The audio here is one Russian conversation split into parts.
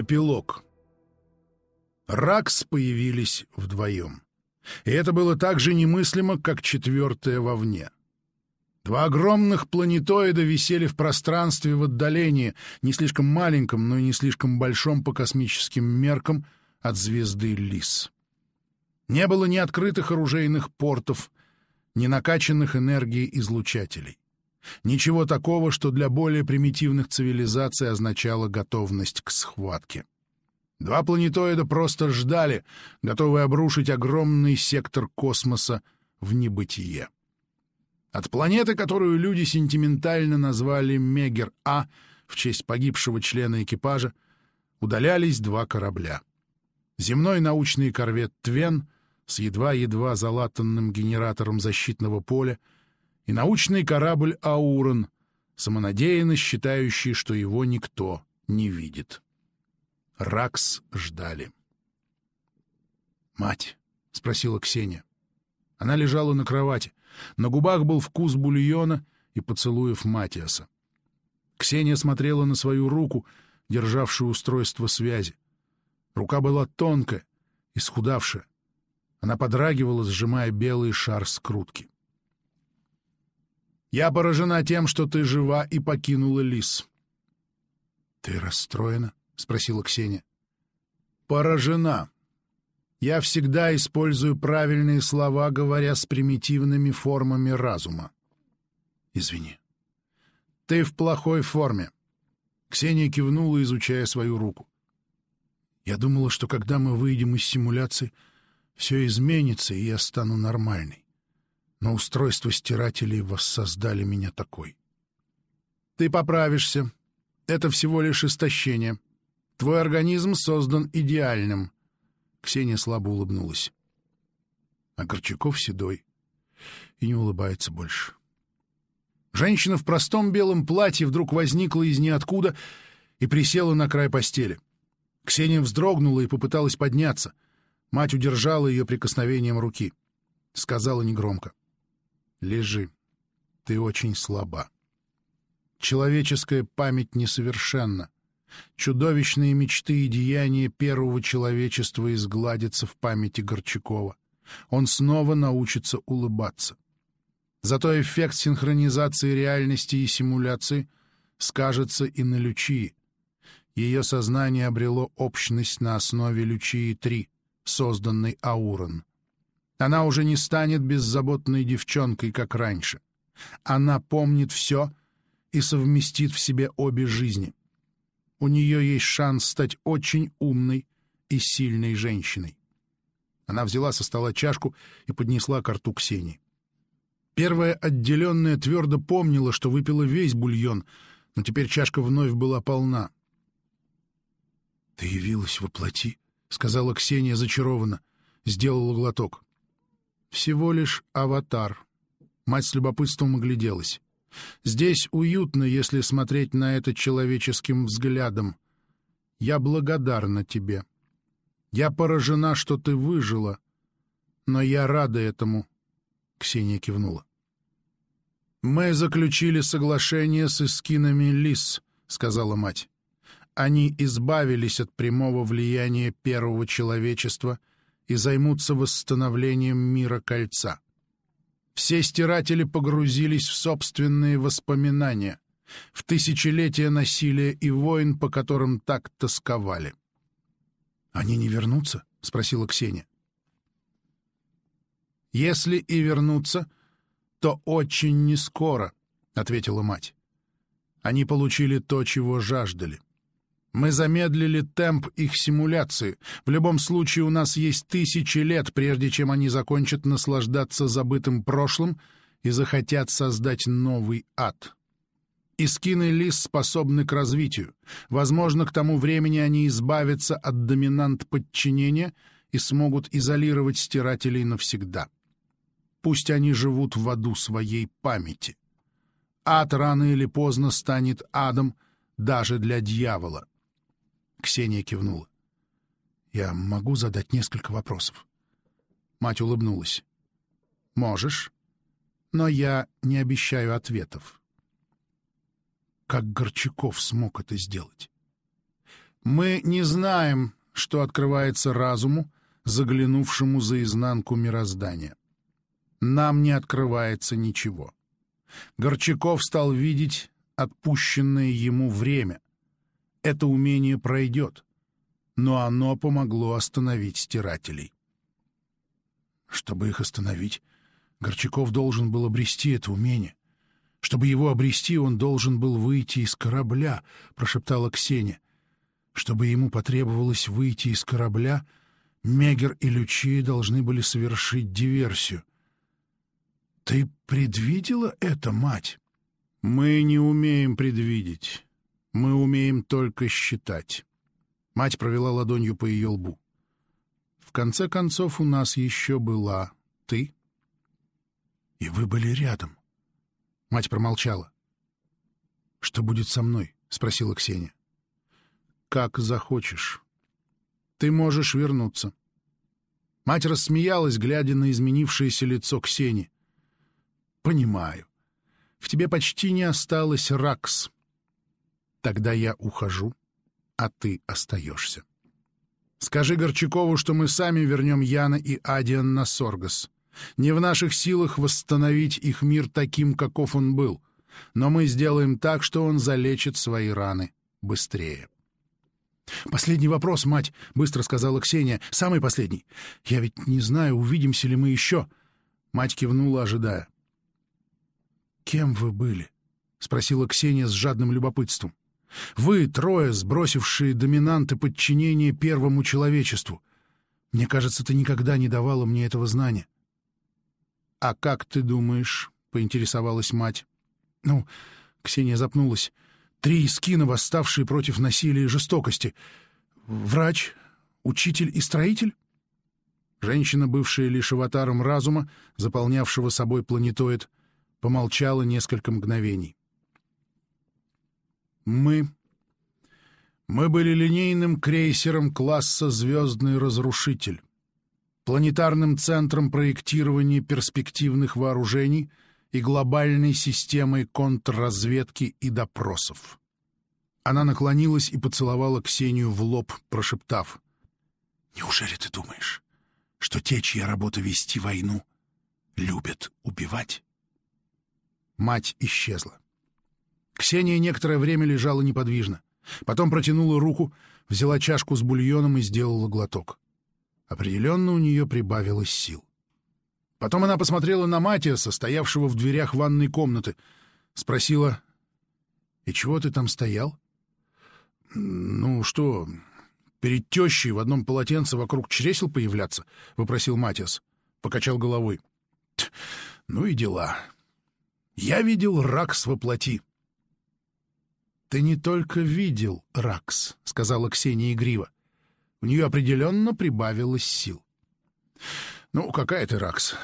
Эпилог. Ракс появились вдвоем. И это было так же немыслимо, как четвертое вовне. Два огромных планетоида висели в пространстве в отдалении, не слишком маленьком, но и не слишком большом по космическим меркам от звезды Лис. Не было ни открытых оружейных портов, ни накачанных энергией излучателей. Ничего такого, что для более примитивных цивилизаций означало готовность к схватке. Два планетоида просто ждали, готовые обрушить огромный сектор космоса в небытие. От планеты, которую люди сентиментально назвали Мегер-А в честь погибшего члена экипажа, удалялись два корабля. Земной научный корвет «Твен» с едва-едва залатанным генератором защитного поля — и научный корабль «Аурон», самонадеянно считающий, что его никто не видит. Ракс ждали. «Мать?» — спросила Ксения. Она лежала на кровати. На губах был вкус бульона и поцелуев Матиаса. Ксения смотрела на свою руку, державшую устройство связи. Рука была тонкая, исхудавшая. Она подрагивала, сжимая белый шар скрутки. Я поражена тем, что ты жива и покинула лис. — Ты расстроена? — спросила Ксения. — Поражена. Я всегда использую правильные слова, говоря с примитивными формами разума. — Извини. — Ты в плохой форме. Ксения кивнула, изучая свою руку. Я думала, что когда мы выйдем из симуляции, все изменится, и я стану нормальной но устройство стирателей воссоздали меня такой. Ты поправишься. Это всего лишь истощение. Твой организм создан идеальным. Ксения слабо улыбнулась. А Горчаков седой и не улыбается больше. Женщина в простом белом платье вдруг возникла из ниоткуда и присела на край постели. Ксения вздрогнула и попыталась подняться. Мать удержала ее прикосновением руки. Сказала негромко. — Лежи. Ты очень слаба. Человеческая память несовершенна. Чудовищные мечты и деяния первого человечества изгладятся в памяти Горчакова. Он снова научится улыбаться. Зато эффект синхронизации реальности и симуляции скажется и на Лючии. Ее сознание обрело общность на основе Лючии-3, созданной Аурон. Она уже не станет беззаботной девчонкой, как раньше. Она помнит все и совместит в себе обе жизни. У нее есть шанс стать очень умной и сильной женщиной. Она взяла со стола чашку и поднесла к рту Ксении. Первая отделенная твердо помнила, что выпила весь бульон, но теперь чашка вновь была полна. — Ты явилась во плоти, — сказала Ксения зачарованно, сделала глоток. Всего лишь аватар. Мать с любопытством огляделась. Здесь уютно, если смотреть на это человеческим взглядом. Я благодарна тебе. Я поражена, что ты выжила. Но я рада этому. Ксения кивнула. «Мы заключили соглашение с эскинами Лис», — сказала мать. «Они избавились от прямого влияния первого человечества — и займутся восстановлением мира кольца. Все стиратели погрузились в собственные воспоминания, в тысячелетия насилия и войн, по которым так тосковали. «Они не вернутся?» — спросила Ксения. «Если и вернутся, то очень нескоро», — ответила мать. «Они получили то, чего жаждали. Мы замедлили темп их симуляции. В любом случае у нас есть тысячи лет, прежде чем они закончат наслаждаться забытым прошлым и захотят создать новый ад. Искины Лис способны к развитию. Возможно, к тому времени они избавятся от доминант подчинения и смогут изолировать стирателей навсегда. Пусть они живут в аду своей памяти. Ад рано или поздно станет адом даже для дьявола. Ксения кивнула. «Я могу задать несколько вопросов?» Мать улыбнулась. «Можешь, но я не обещаю ответов». Как Горчаков смог это сделать? Мы не знаем, что открывается разуму, заглянувшему за изнанку мироздания. Нам не открывается ничего. Горчаков стал видеть отпущенное ему время. Это умение пройдет, но оно помогло остановить стирателей. Чтобы их остановить, Горчаков должен был обрести это умение. Чтобы его обрести, он должен был выйти из корабля, — прошептала Ксения. Чтобы ему потребовалось выйти из корабля, Мегер и Лючи должны были совершить диверсию. Ты предвидела это, мать? Мы не умеем предвидеть. Мы умеем только считать. Мать провела ладонью по ее лбу. В конце концов, у нас еще была ты. И вы были рядом. Мать промолчала. «Что будет со мной?» — спросила Ксения. «Как захочешь. Ты можешь вернуться». Мать рассмеялась, глядя на изменившееся лицо Ксении. «Понимаю. В тебе почти не осталось ракс. Тогда я ухожу, а ты остаешься. Скажи Горчакову, что мы сами вернем Яна и Адиан на Соргас. Не в наших силах восстановить их мир таким, каков он был, но мы сделаем так, что он залечит свои раны быстрее. «Последний вопрос, мать», — быстро сказала Ксения. «Самый последний. Я ведь не знаю, увидимся ли мы еще». Мать кивнула, ожидая. «Кем вы были?» — спросила Ксения с жадным любопытством. «Вы, трое, сбросившие доминанты подчинения первому человечеству. Мне кажется, ты никогда не давала мне этого знания». «А как ты думаешь?» — поинтересовалась мать. «Ну...» — Ксения запнулась. «Три скина, восставшие против насилия и жестокости. Врач, учитель и строитель?» Женщина, бывшая лишь аватаром разума, заполнявшего собой планетоид, помолчала несколько мгновений. «Мы... мы были линейным крейсером класса «Звездный разрушитель», планетарным центром проектирования перспективных вооружений и глобальной системой контрразведки и допросов». Она наклонилась и поцеловала Ксению в лоб, прошептав. «Неужели ты думаешь, что те, чья работа вести войну, любят убивать?» Мать исчезла. Ксения некоторое время лежала неподвижно. Потом протянула руку, взяла чашку с бульоном и сделала глоток. Определенно у нее прибавилось сил. Потом она посмотрела на Матия, состоявшего в дверях ванной комнаты. Спросила, «И чего ты там стоял?» «Ну что, перед тещей в одном полотенце вокруг чресел появляться?» — вопросил Матиас. Покачал головой. «Ну и дела. Я видел Ракс воплоти. «Ты не только видел Ракс», — сказала Ксения игриво. У нее определенно прибавилось сил. «Ну, какая ты, Ракс?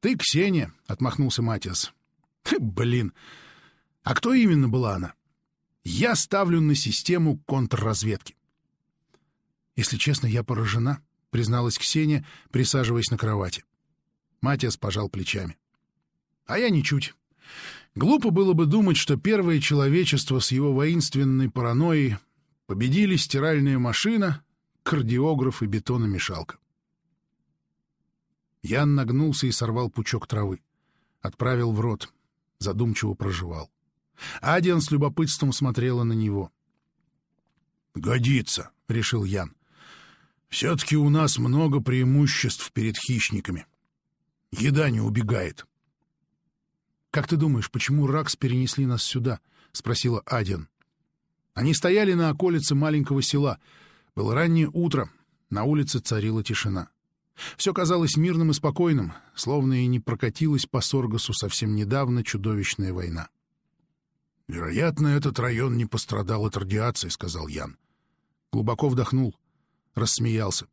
Ты Ксения», — отмахнулся Матиас. «Блин, а кто именно была она? Я ставлю на систему контрразведки». «Если честно, я поражена», — призналась Ксения, присаживаясь на кровати. Матиас пожал плечами. «А я ничуть. Глупо было бы думать, что первое человечество с его воинственной паранойей победили стиральная машина, кардиограф и бетономешалка. Ян нагнулся и сорвал пучок травы. Отправил в рот. Задумчиво проживал. Адиан с любопытством смотрела на него. «Годится», — решил Ян. «Все-таки у нас много преимуществ перед хищниками. Еда не убегает». «Как ты думаешь, почему Ракс перенесли нас сюда?» — спросила Аден. Они стояли на околице маленького села. Было раннее утро, на улице царила тишина. Все казалось мирным и спокойным, словно и не прокатилась по Соргасу совсем недавно чудовищная война. «Вероятно, этот район не пострадал от радиации», — сказал Ян. Глубоко вдохнул, рассмеялся.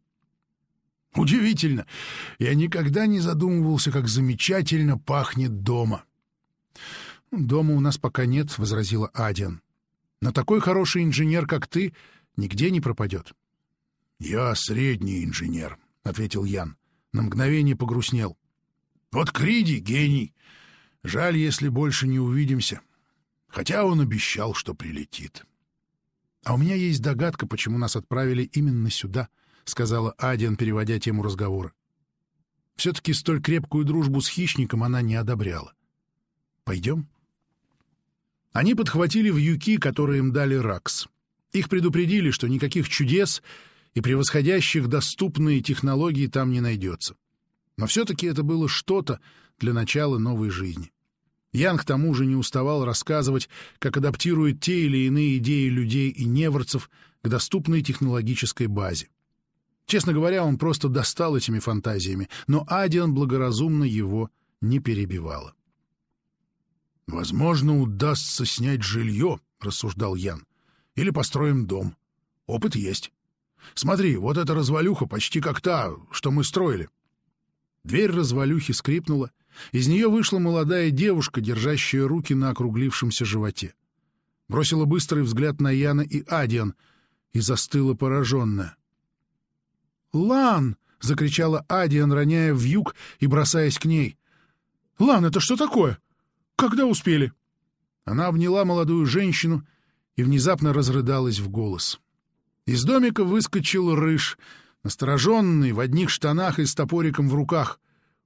«Удивительно! Я никогда не задумывался, как замечательно пахнет дома!» «Дома у нас пока нет», — возразила Адиан. «Но такой хороший инженер, как ты, нигде не пропадет». «Я средний инженер», — ответил Ян. На мгновение погрустнел. «Вот Криди — гений. Жаль, если больше не увидимся. Хотя он обещал, что прилетит». «А у меня есть догадка, почему нас отправили именно сюда», — сказала Адиан, переводя тему разговора. Все-таки столь крепкую дружбу с хищником она не одобряла. «Пойдем?» Они подхватили вьюки, которые им дали Ракс. Их предупредили, что никаких чудес и превосходящих доступные технологии там не найдется. Но все-таки это было что-то для начала новой жизни. Ян к тому же не уставал рассказывать, как адаптирует те или иные идеи людей и неворцев к доступной технологической базе. Честно говоря, он просто достал этими фантазиями, но Адиан благоразумно его не перебивала. «Возможно, удастся снять жилье», — рассуждал Ян. «Или построим дом. Опыт есть. Смотри, вот эта развалюха почти как та, что мы строили». Дверь развалюхи скрипнула, из нее вышла молодая девушка, держащая руки на округлившемся животе. Бросила быстрый взгляд на Яна и Адиан и застыла пораженная. «Лан!» — закричала Адиан, роняя в юг и бросаясь к ней. «Лан, это что такое? Когда успели?» Она обняла молодую женщину и внезапно разрыдалась в голос. Из домика выскочил рыж, настороженный, в одних штанах и с топориком в руках.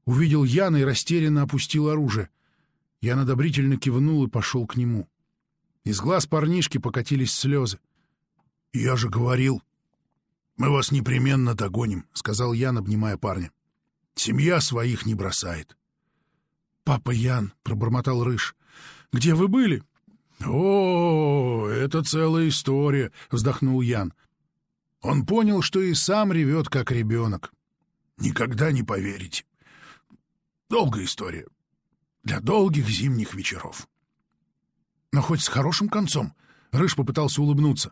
Увидел Яна и растерянно опустил оружие. Ян одобрительно кивнул и пошел к нему. Из глаз парнишки покатились слезы. — Я же говорил, мы вас непременно догоним, — сказал Ян, обнимая парня. — Семья своих не бросает. — Папа Ян, — пробормотал Рыж, — где вы были? — О, это целая история, — вздохнул Ян. Он понял, что и сам ревет, как ребенок. — Никогда не поверите. Долгая история. Для долгих зимних вечеров. Но хоть с хорошим концом. Рыж попытался улыбнуться.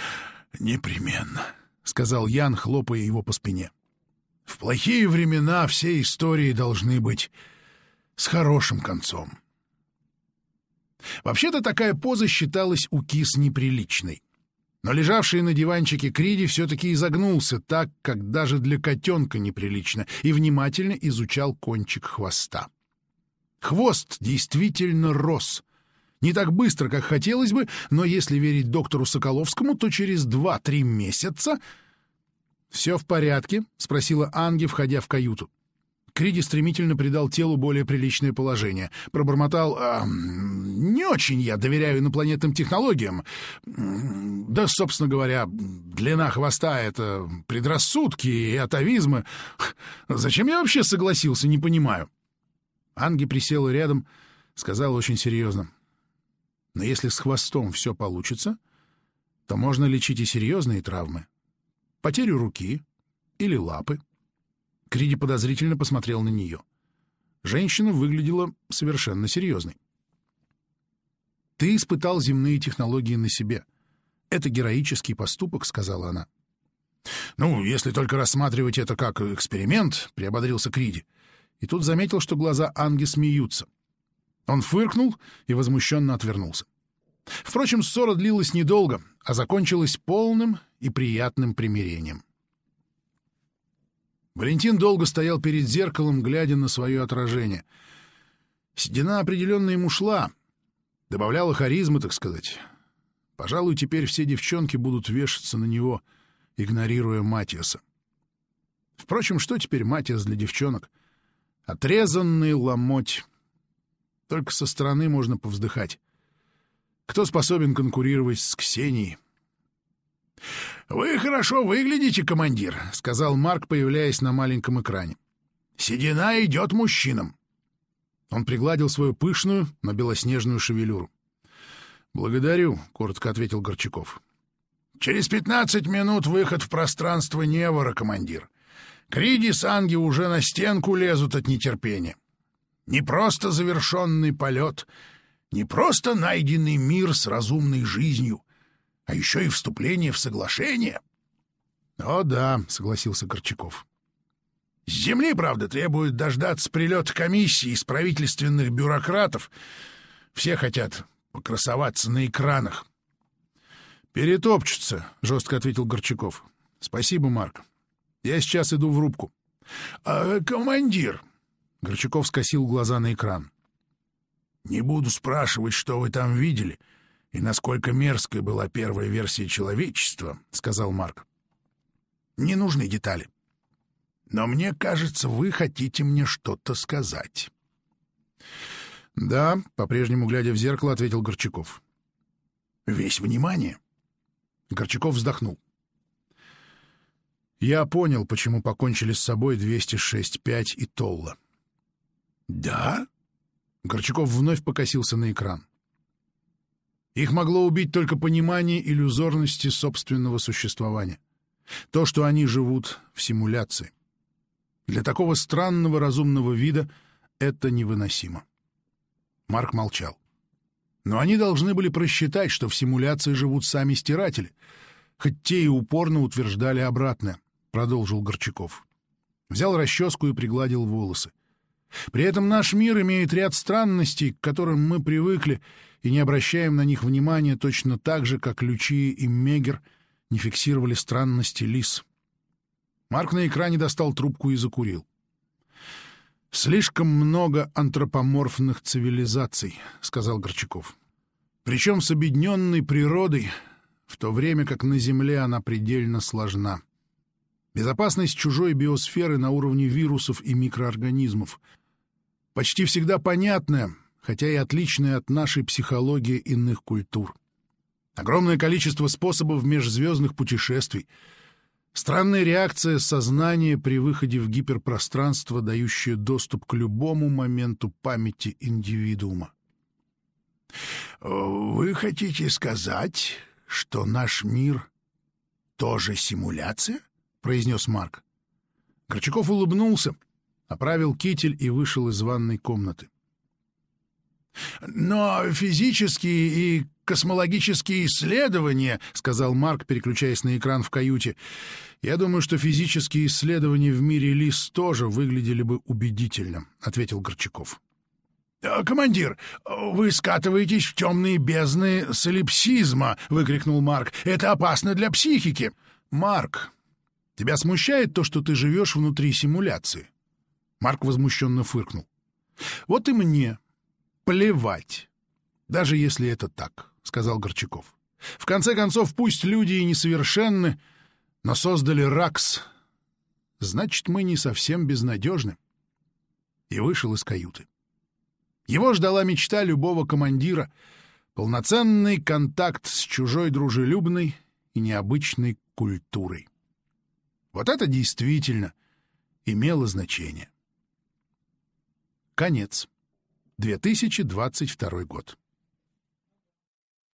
— Непременно, — сказал Ян, хлопая его по спине. — В плохие времена все истории должны быть с хорошим концом. Вообще-то такая поза считалась у кис неприличной. Но лежавший на диванчике Криди все-таки изогнулся так, как даже для котенка неприлично, и внимательно изучал кончик хвоста. Хвост действительно рос. Не так быстро, как хотелось бы, но если верить доктору Соколовскому, то через два-три месяца... — Все в порядке? — спросила Анги, входя в каюту. Криди стремительно придал телу более приличное положение. Пробормотал э, «Не очень я доверяю инопланетным технологиям. Да, собственно говоря, длина хвоста — это предрассудки и атовизмы. Зачем я вообще согласился, не понимаю». Анги присела рядом, сказала очень серьезно. «Но если с хвостом все получится, то можно лечить и серьезные травмы. Потерю руки или лапы. Криди подозрительно посмотрел на нее. Женщина выглядела совершенно серьезной. «Ты испытал земные технологии на себе. Это героический поступок», — сказала она. «Ну, если только рассматривать это как эксперимент», — приободрился Криди. И тут заметил, что глаза Анги смеются. Он фыркнул и возмущенно отвернулся. Впрочем, ссора длилась недолго, а закончилась полным и приятным примирением. Валентин долго стоял перед зеркалом, глядя на свое отражение. Седина определенно ему шла, добавляла харизмы, так сказать. Пожалуй, теперь все девчонки будут вешаться на него, игнорируя Матиаса. Впрочем, что теперь Матиас для девчонок? Отрезанный ломоть. Только со стороны можно повздыхать. Кто способен конкурировать с Ксенией? «Вы хорошо выглядите, командир», — сказал Марк, появляясь на маленьком экране. «Седина идет мужчинам». Он пригладил свою пышную, но белоснежную шевелюру. «Благодарю», — коротко ответил Горчаков. «Через пятнадцать минут выход в пространство Невора, командир. Криди с Анги уже на стенку лезут от нетерпения. Не просто завершенный полет, не просто найденный мир с разумной жизнью, а еще и вступление в соглашение. — О да, — согласился Горчаков. — С земли, правда, требует дождаться прилета комиссии из правительственных бюрократов. Все хотят покрасоваться на экранах. — Перетопчутся, — жестко ответил Горчаков. — Спасибо, Марк. Я сейчас иду в рубку. — А командир? — Горчаков скосил глаза на экран. — Не буду спрашивать, что вы там видели. И насколько мерзкой была первая версия человечества, — сказал Марк. Не нужны детали. Но мне кажется, вы хотите мне что-то сказать. Да, по-прежнему глядя в зеркало, ответил Горчаков. Весь внимание. Горчаков вздохнул. Я понял, почему покончили с собой 206-5 и Толла. Да? Горчаков вновь покосился на экран. Их могло убить только понимание иллюзорности собственного существования. То, что они живут в симуляции. Для такого странного разумного вида это невыносимо. Марк молчал. Но они должны были просчитать, что в симуляции живут сами стиратели, хоть те и упорно утверждали обратное, — продолжил Горчаков. Взял расческу и пригладил волосы. При этом наш мир имеет ряд странностей, к которым мы привыкли и не обращаем на них внимания точно так же, как Лючи и Мегер не фиксировали странности лис. Марк на экране достал трубку и закурил. «Слишком много антропоморфных цивилизаций», — сказал Горчаков. «Причем с объединенной природой, в то время как на Земле она предельно сложна. Безопасность чужой биосферы на уровне вирусов и микроорганизмов. Почти всегда понятная, хотя и отличная от нашей психологии иных культур. Огромное количество способов межзвездных путешествий — Странная реакция сознания при выходе в гиперпространство, дающая доступ к любому моменту памяти индивидуума. «Вы хотите сказать, что наш мир тоже симуляция?» — произнес Марк. Горчаков улыбнулся, оправил китель и вышел из ванной комнаты. «Но физические и космологические исследования», — сказал Марк, переключаясь на экран в каюте. «Я думаю, что физические исследования в мире Лис тоже выглядели бы убедительно», — ответил Горчаков. «Э, «Командир, вы скатываетесь в темные бездны солипсизма!» — выкрикнул Марк. «Это опасно для психики!» «Марк, тебя смущает то, что ты живешь внутри симуляции?» Марк возмущенно фыркнул. «Вот и мне плевать, даже если это так», — сказал Горчаков. «В конце концов, пусть люди и несовершенны, но создали РАКС. Значит, мы не совсем безнадежны». И вышел из каюты. Его ждала мечта любого командира — полноценный контакт с чужой дружелюбной и необычной культурой. Вот это действительно имело значение. Конец. 2022 год.